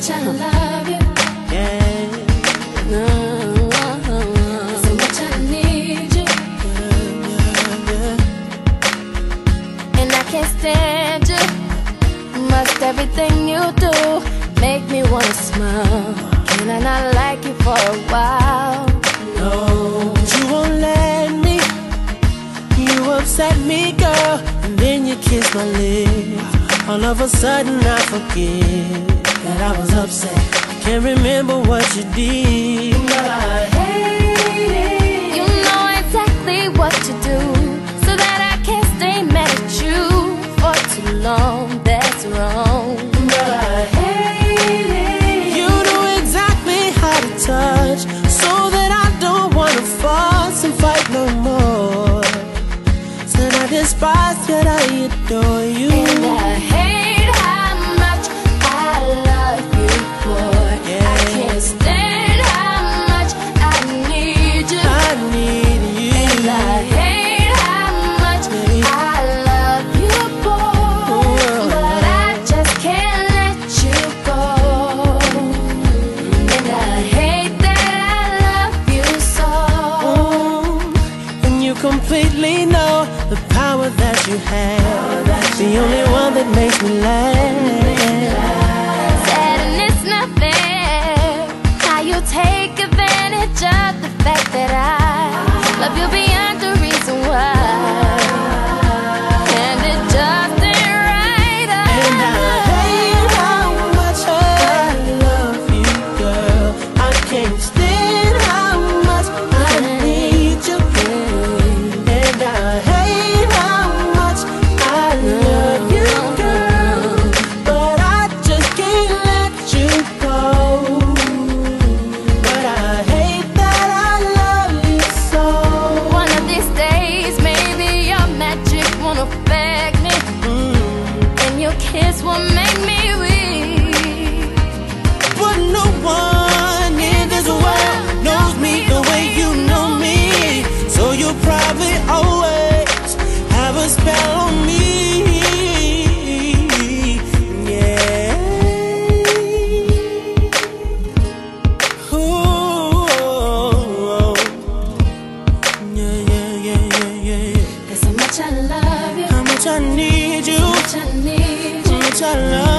much I love you. Yeah. So much I need you. And I can't stand you. Must everything you do make me wanna smile? Can I not like you for a while? of a sudden I forget that I was upset. I can't remember what you did. But I hate it. You know exactly what to do, so that I can't stay mad at you for too long. That's wrong. But I hate it. You know exactly how to touch, so that I don't wanna fuss and fight no more. Said I despise, yet I adore you. that you have. The only one that makes me laugh. Sadness nothing. How you take. this will make me I love.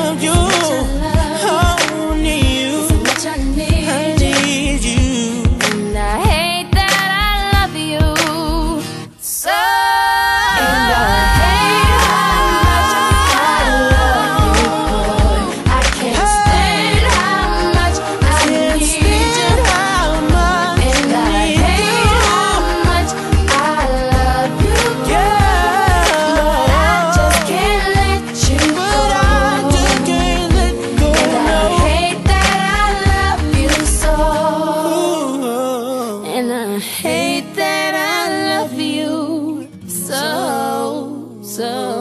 so